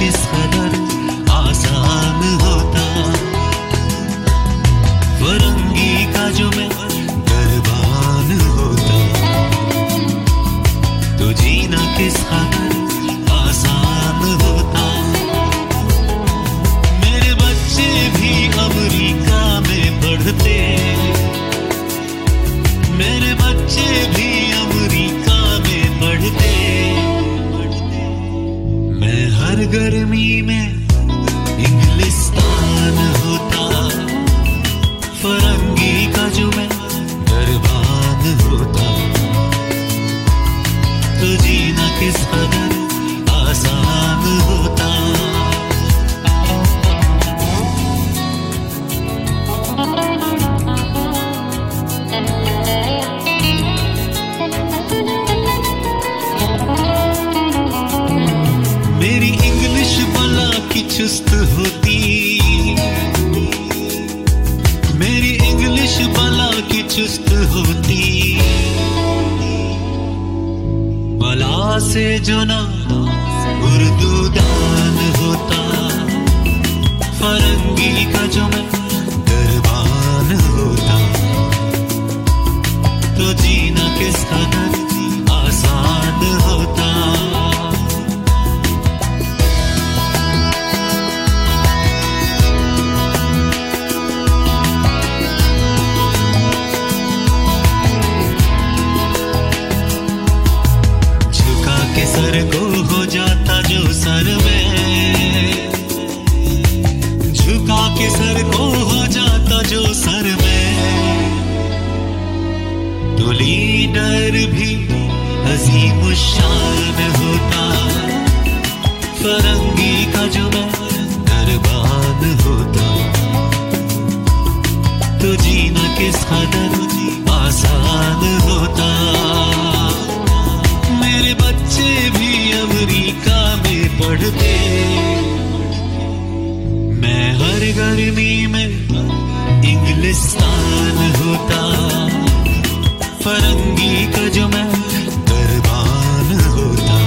kiss. जीना किस कदर आसान होता? मेरी इंग्लिश की चुस्त होती। मेरी इंग्लिश बाला की चुस्त होती। जो ना उर्दू दान होता, फरंगी का जो मैं दरबान होता। तो जीना किसका कदर लीडर भी अजीम शान होता। फरंगी का जो दरबान होता। तो जीना किस कदर आसान होता। मेरे बच्चे भी अमेरिका में पढ़ते। मैं हर गर्मी में इंग्लिस्तान होता। फरंगी का जो मैं दरबान होता।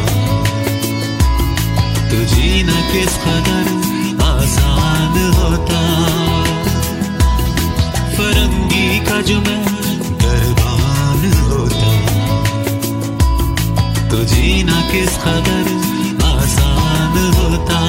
तो जीना किस कदर आसान होता। फरंगी का जो मैं दरबान होता। तो जीना किस कदर आसान होता।